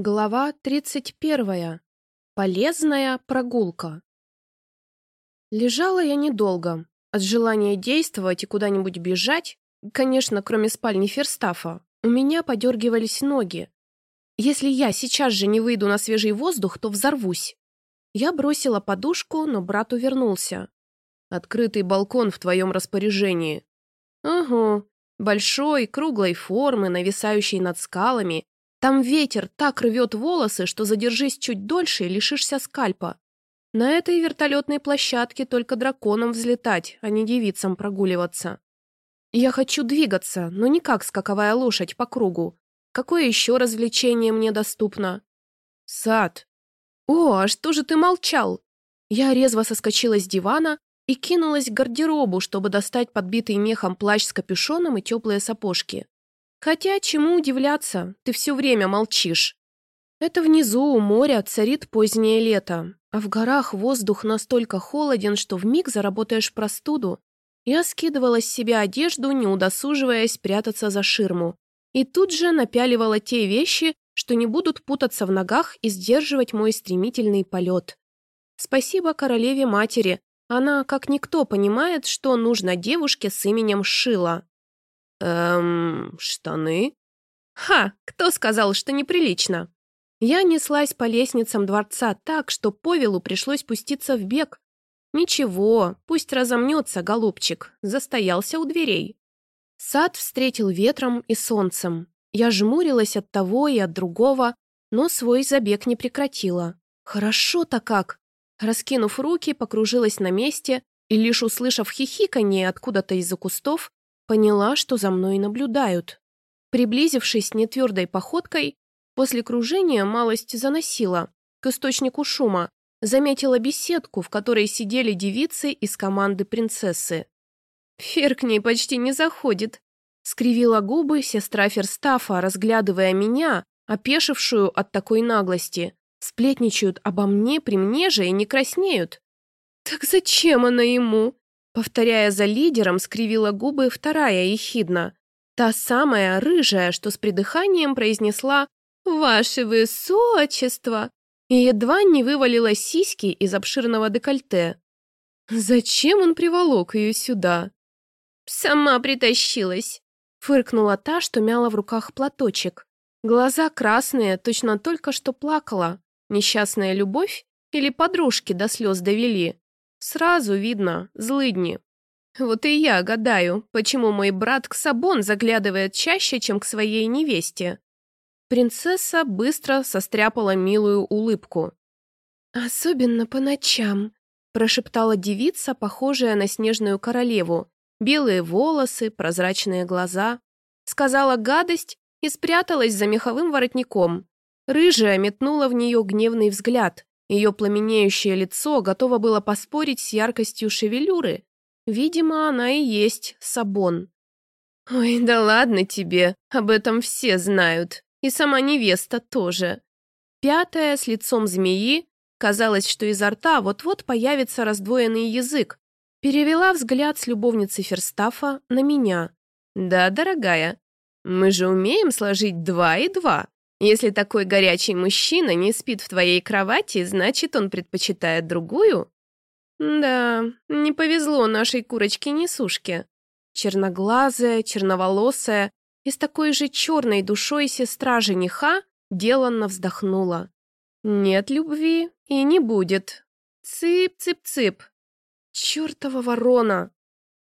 Глава 31. Полезная прогулка. Лежала я недолго. От желания действовать и куда-нибудь бежать, конечно, кроме спальни Ферстафа, у меня подергивались ноги. Если я сейчас же не выйду на свежий воздух, то взорвусь. Я бросила подушку, но брат увернулся. «Открытый балкон в твоем распоряжении». «Угу. Большой, круглой формы, нависающий над скалами, там ветер так рвет волосы, что задержись чуть дольше и лишишься скальпа. На этой вертолетной площадке только драконам взлетать, а не девицам прогуливаться. Я хочу двигаться, но не как скаковая лошадь по кругу. Какое еще развлечение мне доступно? Сад. О, а что же ты молчал? Я резво соскочила с дивана и кинулась к гардеробу, чтобы достать подбитый мехом плащ с капюшоном и теплые сапожки. Хотя, чему удивляться, ты все время молчишь. Это внизу у моря царит позднее лето, а в горах воздух настолько холоден, что вмиг заработаешь простуду. Я скидывала с себя одежду, не удосуживаясь прятаться за ширму, и тут же напяливала те вещи, что не будут путаться в ногах и сдерживать мой стремительный полет. Спасибо королеве-матери, она, как никто, понимает, что нужно девушке с именем Шила. «Эм, штаны?» «Ха, кто сказал, что неприлично?» Я неслась по лестницам дворца так, что Повелу пришлось пуститься в бег. Ничего, пусть разомнется, голубчик, застоялся у дверей. Сад встретил ветром и солнцем. Я жмурилась от того и от другого, но свой забег не прекратила. Хорошо-то как! Раскинув руки, покружилась на месте и, лишь услышав хихиканье откуда-то из-за кустов, Поняла, что за мной наблюдают. Приблизившись нетвердой походкой, после кружения малость заносила к источнику шума, заметила беседку, в которой сидели девицы из команды принцессы. «Фер к ней почти не заходит», — скривила губы сестра Ферстафа, разглядывая меня, опешившую от такой наглости. Сплетничают обо мне при мне же и не краснеют. «Так зачем она ему?» Повторяя за лидером, скривила губы вторая ехидна. Та самая рыжая, что с придыханием произнесла «Ваше высочество!» и едва не вывалила сиськи из обширного декольте. Зачем он приволок ее сюда? «Сама притащилась!» Фыркнула та, что мяла в руках платочек. Глаза красные, точно только что плакала. Несчастная любовь или подружки до слез довели? Сразу видно, злыдни. Вот и я гадаю, почему мой брат к Сабон заглядывает чаще, чем к своей невесте. Принцесса быстро состряпала милую улыбку. «Особенно по ночам», – прошептала девица, похожая на снежную королеву. Белые волосы, прозрачные глаза. Сказала гадость и спряталась за меховым воротником. Рыжая метнула в нее гневный взгляд. Ее пламенеющее лицо готово было поспорить с яркостью шевелюры. Видимо, она и есть Сабон. «Ой, да ладно тебе, об этом все знают. И сама невеста тоже». Пятая, с лицом змеи, казалось, что изо рта вот-вот появится раздвоенный язык, перевела взгляд с любовницы Ферстафа на меня. «Да, дорогая, мы же умеем сложить два и два». Если такой горячий мужчина не спит в твоей кровати, значит, он предпочитает другую? Да, не повезло нашей курочке-несушке. Черноглазая, черноволосая и с такой же черной душой сестра жениха деланно вздохнула. Нет любви и не будет. Цып-цып-цып. Чёртова ворона.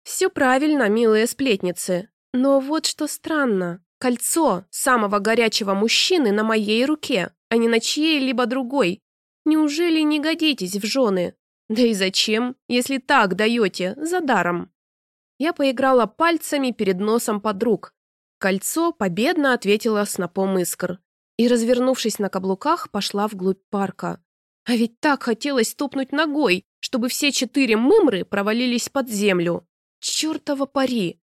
Все правильно, милые сплетницы. Но вот что странно. Кольцо самого горячего мужчины на моей руке, а не на чьей-либо другой. Неужели не годитесь в жены? Да и зачем, если так даете, за даром? Я поиграла пальцами перед носом подруг. Кольцо победно ответило снопом искр. И, развернувшись на каблуках, пошла вглубь парка. А ведь так хотелось ступнуть ногой, чтобы все четыре мымры провалились под землю. Чёртова пари!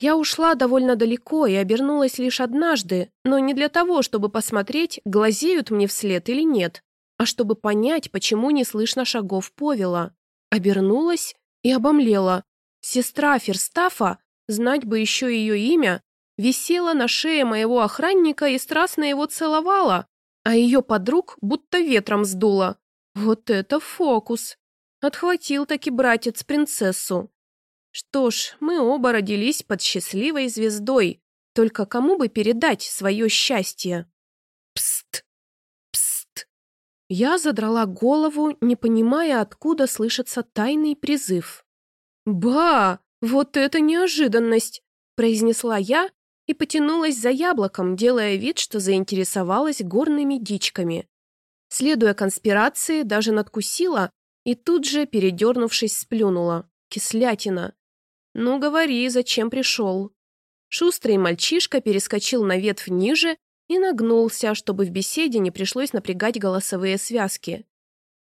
Я ушла довольно далеко и обернулась лишь однажды, но не для того, чтобы посмотреть, глазеют мне вслед или нет, а чтобы понять, почему не слышно шагов Повела. Обернулась и обомлела. Сестра Ферстафа, знать бы еще ее имя, висела на шее моего охранника и страстно его целовала. а ее подруг будто ветром сдуло. Вот это фокус! Отхватил таки братец принцессу. Что ж, мы оба родились под счастливой звездой. Только кому бы передать свое счастье? Пст! Пст! Я задрала голову, не понимая, откуда слышится тайный призыв. «Ба! Вот это неожиданность!» – произнесла я и потянулась за яблоком, делая вид, что заинтересовалась горными дичками. Следуя конспирации, даже надкусила и тут же, передернувшись, сплюнула. Кислятина. «Ну, говори, зачем пришел?» Шустрый мальчишка перескочил на ветвь ниже и нагнулся, чтобы в беседе не пришлось напрягать голосовые связки.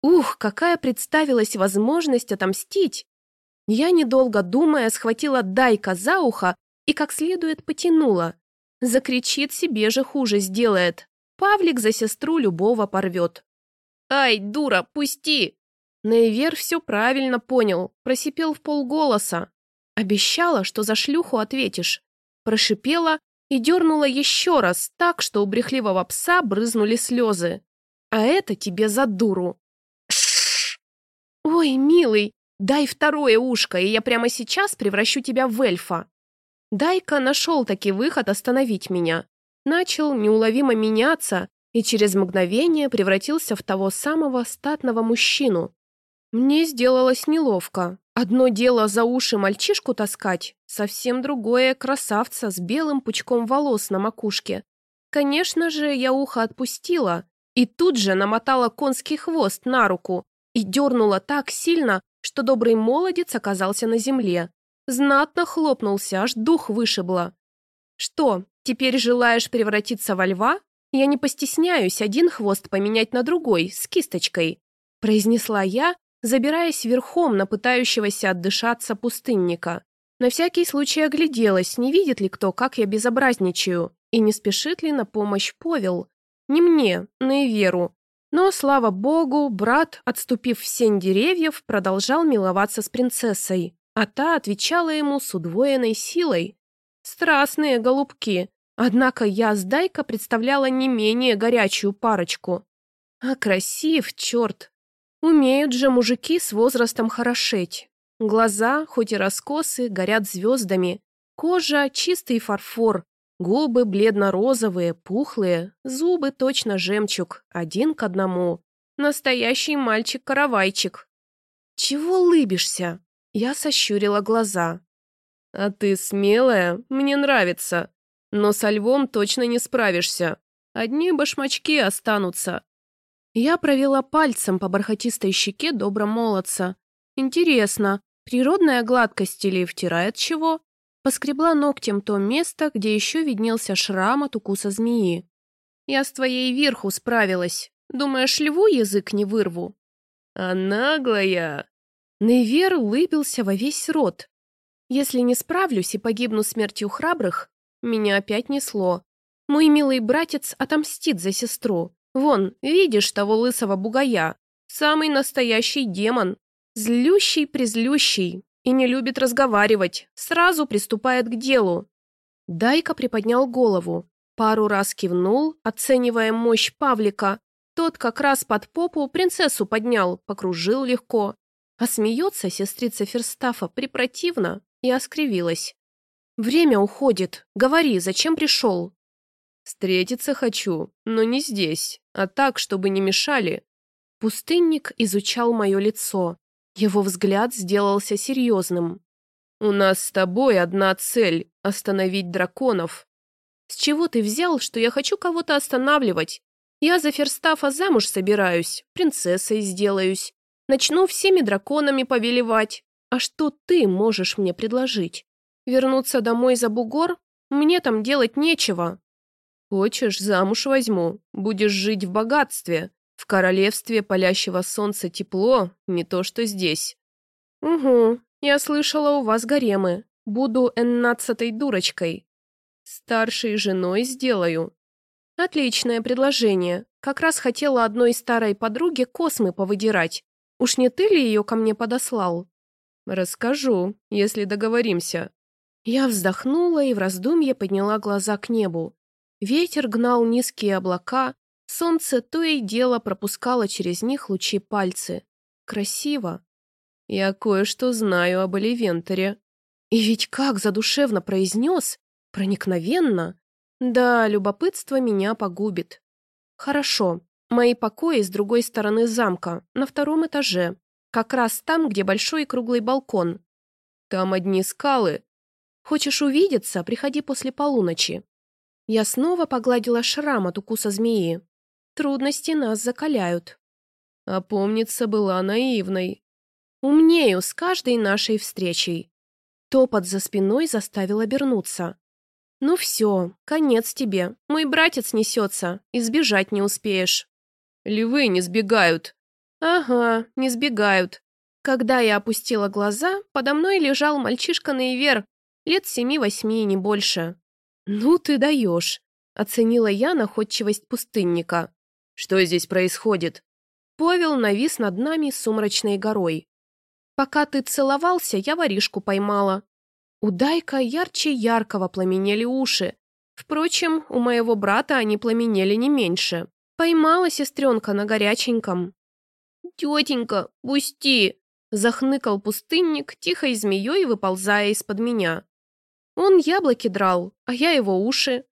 Ух, какая представилась возможность отомстить! Я, недолго думая, схватила Дайка за ухо и как следует потянула. Закричит, себе же хуже сделает. Павлик за сестру любого порвет. «Ай, дура, пусти!» Нейвер все правильно понял, просипел в полголоса. Обещала, что за шлюху ответишь. Прошипела и дернула еще раз так, что у брехливого пса брызнули слезы. А это тебе за дуру. Ой, милый, дай второе ушко, и я прямо сейчас превращу тебя в эльфа. Дайка нашел таки выход остановить меня. Начал неуловимо меняться и через мгновение превратился в того самого статного мужчину. Мне сделалось неловко. Одно дело за уши мальчишку таскать, совсем другое красавца с белым пучком волос на макушке. Конечно же, я ухо отпустила и тут же намотала конский хвост на руку и дернула так сильно, что добрый молодец оказался на земле. Знатно хлопнулся, аж дух вышибло. «Что, теперь желаешь превратиться во льва? Я не постесняюсь один хвост поменять на другой, с кисточкой», произнесла я забираясь верхом на пытающегося отдышаться пустынника. На всякий случай огляделась, не видит ли кто, как я безобразничаю, и не спешит ли на помощь Повел. Не мне, на Иверу. Но, слава богу, брат, отступив в сень деревьев, продолжал миловаться с принцессой, а та отвечала ему с удвоенной силой. Страстные голубки. Однако я с Дайка представляла не менее горячую парочку. А красив, черт, Умеют же мужики с возрастом хорошеть. Глаза, хоть и раскосы, горят звездами. Кожа — чистый фарфор. Губы бледно-розовые, пухлые. Зубы точно жемчуг. Один к одному. Настоящий мальчик-каравайчик. «Чего лыбишься?» Я сощурила глаза. «А ты смелая, мне нравится. Но со львом точно не справишься. Одни башмачки останутся. Я провела пальцем по бархатистой щеке добра молодца. Интересно, природная гладкость или втирает чего? Поскребла ногтем то место, где еще виднелся шрам от укуса змеи. Я с твоей верху справилась. Думаешь, льву язык не вырву? А наглая! Нейвер улыбился во весь рот. Если не справлюсь и погибну смертью храбрых, меня опять несло. Мой милый братец отомстит за сестру. Вон, видишь того лысого бугая? Самый настоящий демон. Злющий-призлющий. И не любит разговаривать. Сразу приступает к делу. Дайка приподнял голову. Пару раз кивнул, оценивая мощь Павлика. Тот как раз под попу принцессу поднял, покружил легко. А смеется сестрица Ферстафа препротивно и оскривилась. «Время уходит. Говори, зачем пришел?» Встретиться хочу, но не здесь, а так, чтобы не мешали. Пустынник изучал мое лицо. Его взгляд сделался серьезным. «У нас с тобой одна цель — остановить драконов. С чего ты взял, что я хочу кого-то останавливать? Я за Ферстафа замуж собираюсь, принцессой сделаюсь. Начну всеми драконами повелевать. А что ты можешь мне предложить? Вернуться домой за бугор? Мне там делать нечего. Хочешь, замуж возьму, будешь жить в богатстве. В королевстве палящего солнца тепло, не то что здесь. Угу, я слышала, у вас гаремы. Буду эннадцатой дурочкой. Старшей женой сделаю. Отличное предложение. Как раз хотела одной старой подруге космы повыдирать. Уж не ты ли ее ко мне подослал? Расскажу, если договоримся. Я вздохнула и в раздумье подняла глаза к небу. Ветер гнал низкие облака, Солнце то и дело пропускало через них лучи пальцы. Красиво. Я кое-что знаю об Оливенторе. И ведь как задушевно произнес, проникновенно. Да, любопытство меня погубит. Хорошо, мои покои с другой стороны замка, на втором этаже. Как раз там, где большой круглый балкон. Там одни скалы. Хочешь увидеться, приходи после полуночи. Я снова погладила шрам от укуса змеи. Трудности нас закаляют. А помнится, была наивной. Умнею с каждой нашей встречей. Топот за спиной заставил обернуться. «Ну все, конец тебе. Мой братец несется, и сбежать не успеешь». «Львы не сбегают». «Ага, не сбегают». Когда я опустила глаза, подо мной лежал мальчишка Наивер, лет семи-восьми, не больше. «Ну ты даешь», — оценила я находчивость пустынника. «Что здесь происходит?» Повел навис над нами сумрачной горой. «Пока ты целовался, я воришку поймала. У Дайка ярче яркого пламенели уши. Впрочем, у моего брата они пламенели не меньше. Поймала сестренка на горяченьком. «Тетенька, пусти!» — захныкал пустынник, тихой змеей выползая из-под меня. Он яблоки драл, а я его уши.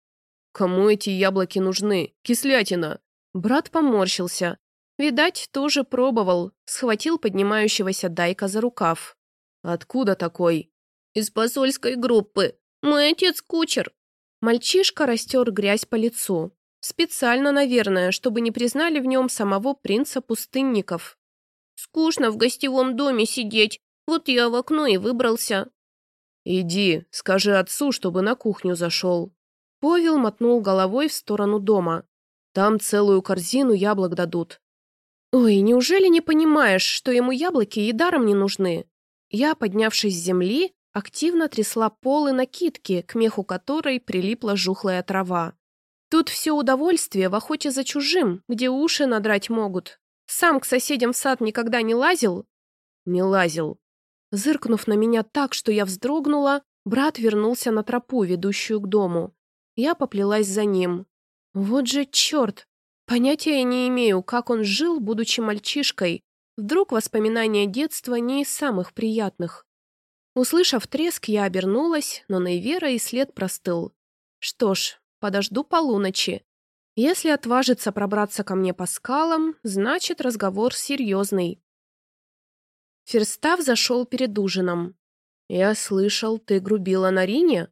«Кому эти яблоки нужны? Кислятина!» Брат поморщился. Видать, тоже пробовал, схватил поднимающегося Дайка за рукав. «Откуда такой?» из посольской группы. Мой отец кучер». Мальчишка растер грязь по лицу. Специально, наверное, чтобы не признали в нем самого принца пустынников. «Скучно в гостевом доме сидеть. Вот я в окно и выбрался». «Иди, скажи отцу, чтобы на кухню зашел». Повел мотнул головой в сторону дома. «Там целую корзину яблок дадут». «Ой, неужели не понимаешь, что ему яблоки и даром не нужны?» Я, поднявшись с земли, активно трясла полы накидки, к меху которой прилипла жухлая трава. Тут все удовольствие в охоте за чужим, где уши надрать могут. Сам к соседям в сад никогда не лазил? Не лазил. Зыркнув на меня так, что я вздрогнула, брат вернулся на тропу, ведущую к дому. Я поплелась за ним. Вот же черт! Понятия не имею, как он жил, будучи мальчишкой. Вдруг воспоминания детства не из самых приятных. Услышав треск, я обернулась, но Нейвера и след простыл. Что ж, подожду полуночи. Если отважится пробраться ко мне по скалам, значит, разговор серьезный. Ферстав зашел перед ужином. «Я слышал, ты грубила на Рине?»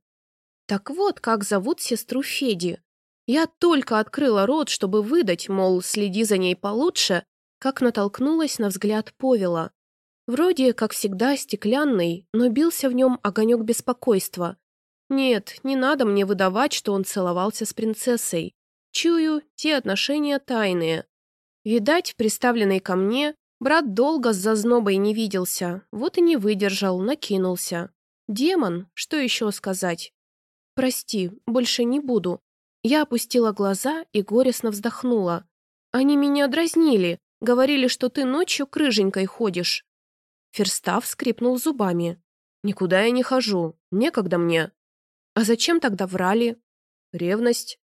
«Так вот, как зовут сестру Феди. Я только открыла рот, чтобы выдать, мол, следи за ней получше, как натолкнулась на взгляд Повела. Вроде, как всегда, стеклянный, но бился в нем огонек беспокойства. Нет, не надо мне выдавать, что он целовался с принцессой. Чую, те отношения тайные. Видать, приставленный ко мне, брат долго с зазнобой не виделся, вот и не выдержал, накинулся. Демон, что еще сказать? Прости, больше не буду. Я опустила глаза и горестно вздохнула. Они меня дразнили, говорили, что ты ночью к рыженькой ходишь. Ферстав скрипнул зубами. «Никуда я не хожу. Некогда мне». «А зачем тогда врали?» «Ревность».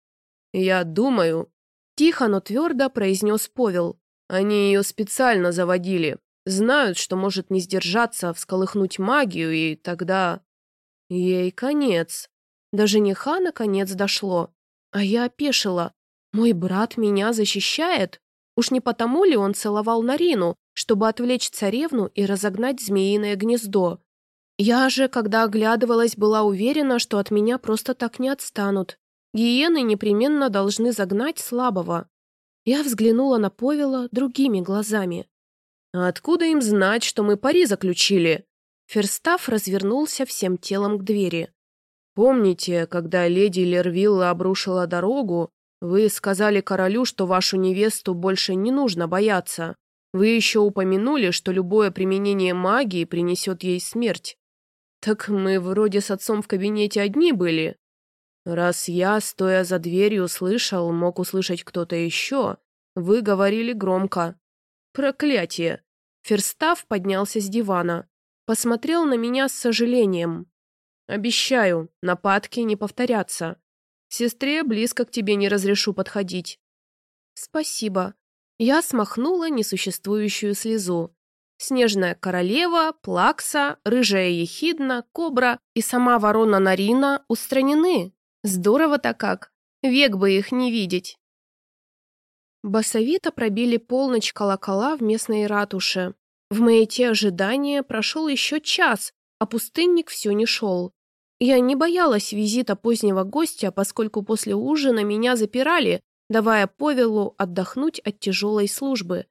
«Я думаю...» Тихо, но твердо произнес Повел. «Они ее специально заводили. Знают, что может не сдержаться, всколыхнуть магию, и тогда...» Ей конец. До жениха наконец дошло. А я опешила. Мой брат меня защищает? Уж не потому ли он целовал Нарину, чтобы отвлечь царевну и разогнать змеиное гнездо. Я же, когда оглядывалась, была уверена, что от меня просто так не отстанут. Гиены непременно должны загнать слабого. Я взглянула на Повела другими глазами. «А откуда им знать, что мы пари заключили?» Ферстав развернулся всем телом к двери. «Помните, когда леди Лервилла обрушила дорогу, вы сказали королю, что вашу невесту больше не нужно бояться?» Вы еще упомянули, что любое применение магии принесет ей смерть. Так мы вроде с отцом в кабинете одни были. Раз я, стоя за дверью, слышал, мог услышать кто-то еще, вы говорили громко. Проклятие! Ферстав поднялся с дивана. Посмотрел на меня с сожалением. Обещаю, нападки не повторятся. Сестре близко к тебе не разрешу подходить. Спасибо. Я смахнула несуществующую слезу. Снежная королева, Плакса, рыжая ехидна, кобра и сама ворона Нарина устранены. Здорово-то как. Век бы их не видеть. Басовито пробили полночь колокола в местной ратуше. В маяте ожидания прошел еще час, а пустынник все не шел. Я не боялась визита позднего гостя, поскольку после ужина меня запирали, давая Повелу отдохнуть от тяжелой службы.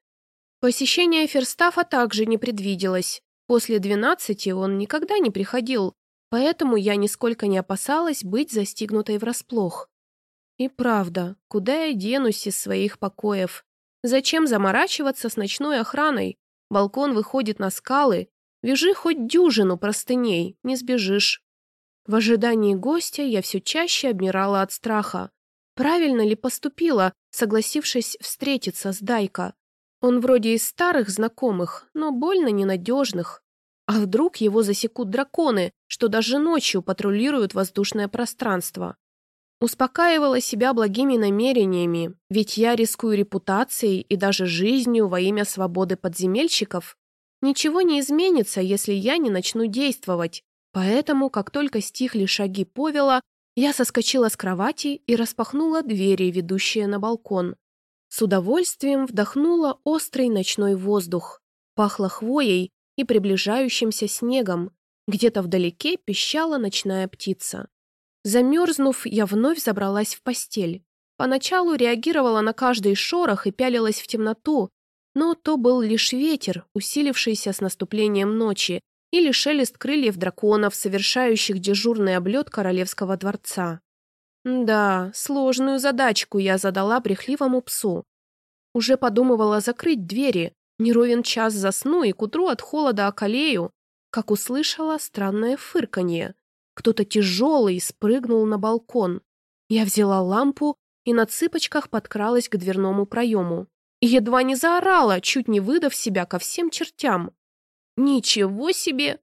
Посещение Ферстафа также не предвиделось. После двенадцати он никогда не приходил, поэтому я нисколько не опасалась быть застигнутой врасплох. И правда, куда я денусь из своих покоев? Зачем заморачиваться с ночной охраной? Балкон выходит на скалы. Вяжи хоть дюжину простыней, не сбежишь. В ожидании гостя я все чаще обмирала от страха. Правильно ли поступила, согласившись встретиться с Дайко? Он вроде из старых знакомых, но больно ненадежных. А вдруг его засекут драконы, что даже ночью патрулируют воздушное пространство? Успокаивала себя благими намерениями, ведь я рискую репутацией и даже жизнью во имя свободы подземельщиков. Ничего не изменится, если я не начну действовать. Поэтому, как только стихли шаги Повела, я соскочила с кровати и распахнула двери, ведущие на балкон. С удовольствием вдохнула острый ночной воздух. Пахло хвоей и приближающимся снегом. Где-то вдалеке пищала ночная птица. Замерзнув, я вновь забралась в постель. Поначалу реагировала на каждый шорох и пялилась в темноту, но то был лишь ветер, усилившийся с наступлением ночи, или шелест крыльев драконов, совершающих дежурный облет королевского дворца. Да, сложную задачку я задала брехливому псу. Уже подумывала закрыть двери, не ровен час засну и к утру от холода околею, как услышала странное фырканье. Кто-то тяжелый спрыгнул на балкон. Я взяла лампу и на цыпочках подкралась к дверному проему. И едва не заорала, чуть не выдав себя ко всем чертям. «Ничего себе!